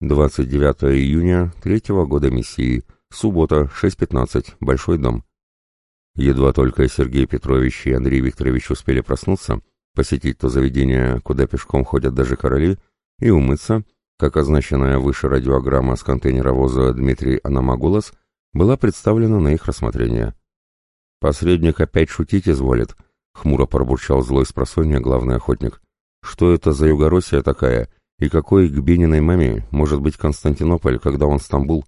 29 июня третьего года миссии. Суббота, 6.15. Большой дом. Едва только Сергей Петрович и Андрей Викторович успели проснуться, посетить то заведение, куда пешком ходят даже короли, и умыться, как означенная выше радиограмма с контейнеровоза Дмитрий Аномагулос была представлена на их рассмотрение. «Посредник опять шутить изволит», — хмуро пробурчал злой спросонья главный охотник. «Что это за Югороссия такая, и какой к Бениной маме может быть Константинополь, когда он Стамбул?»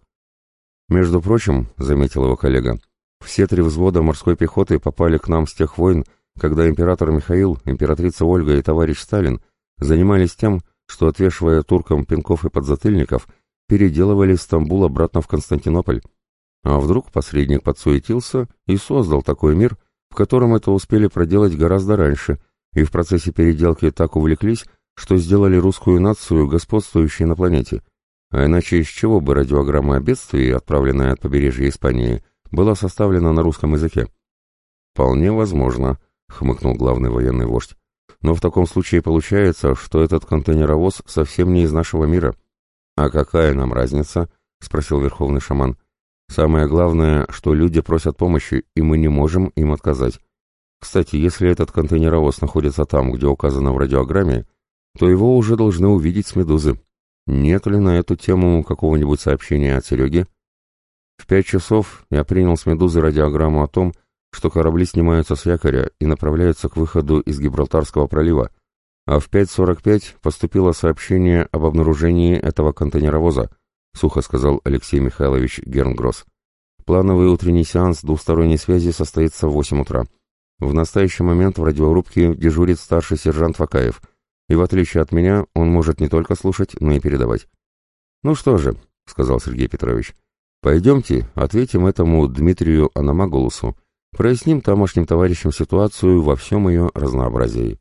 «Между прочим», — заметил его коллега, — «все три взвода морской пехоты попали к нам с тех войн, когда император Михаил, императрица Ольга и товарищ Сталин занимались тем, что, отвешивая туркам пинков и подзатыльников, переделывали Стамбул обратно в Константинополь. А вдруг посредник подсуетился и создал такой мир, в котором это успели проделать гораздо раньше, и в процессе переделки так увлеклись, что сделали русскую нацию господствующей на планете. А иначе из чего бы радиограмма о бедствии, отправленная от побережья Испании, была составлена на русском языке? «Вполне возможно», — хмыкнул главный военный вождь. «Но в таком случае получается, что этот контейнеровоз совсем не из нашего мира». «А какая нам разница?» — спросил верховный шаман. Самое главное, что люди просят помощи, и мы не можем им отказать. Кстати, если этот контейнеровоз находится там, где указано в радиограмме, то его уже должны увидеть с «Медузы». Нет ли на эту тему какого-нибудь сообщения от Сереги? В пять часов я принял с «Медузы» радиограмму о том, что корабли снимаются с якоря и направляются к выходу из Гибралтарского пролива, а в 5.45 поступило сообщение об обнаружении этого контейнеровоза, — сухо сказал Алексей Михайлович Гернгросс. «Плановый утренний сеанс двусторонней связи состоится в 8 утра. В настоящий момент в радиорубке дежурит старший сержант Факаев, и в отличие от меня он может не только слушать, но и передавать». «Ну что же», — сказал Сергей Петрович, — «пойдемте, ответим этому Дмитрию Аномагулусу, проясним тамошним товарищам ситуацию во всем ее разнообразии».